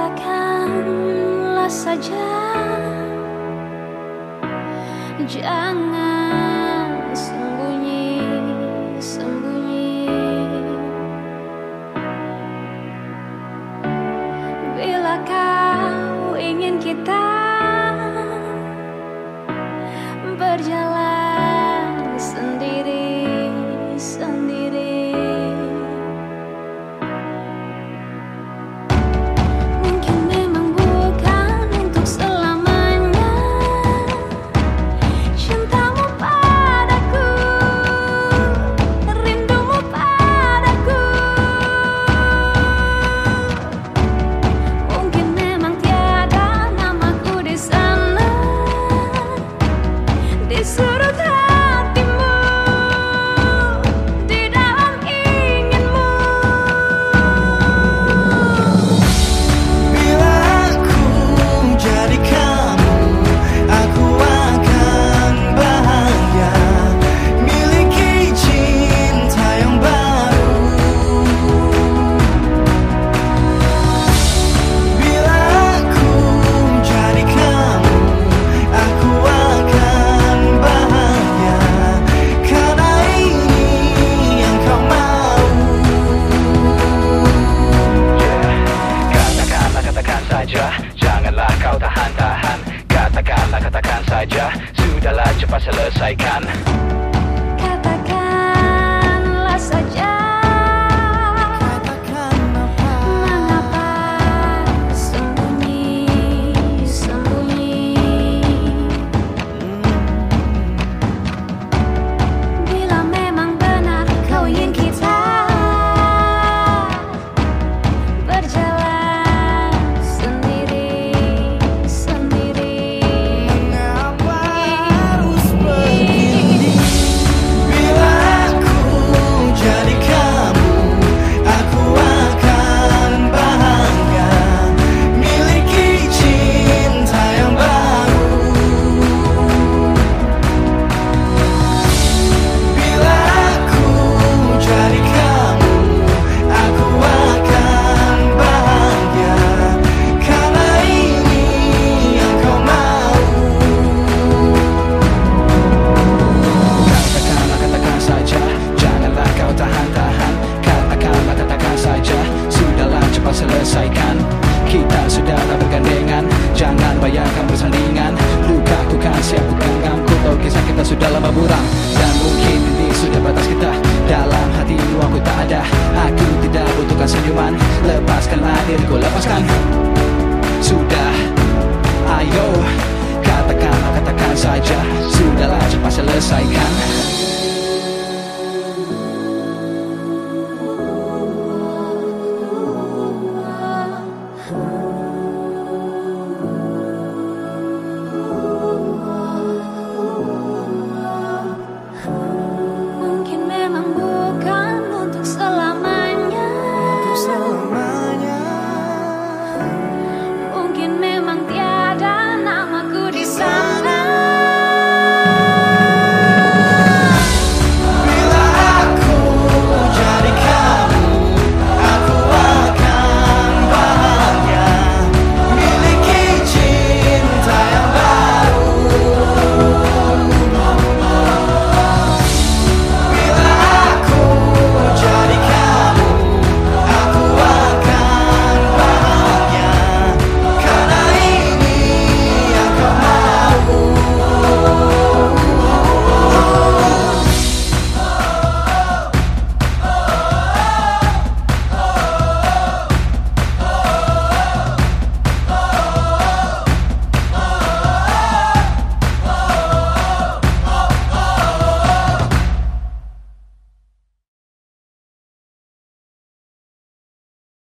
katakanlah saja jangan masalah cepat selesaikan. Kita sudah tak bergandengan. Jangan bayangkan bersandingan Lukaku kan siap tergenggam, ku Tahu kisah kita sudah lama buram. Dan mungkin di